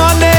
on it.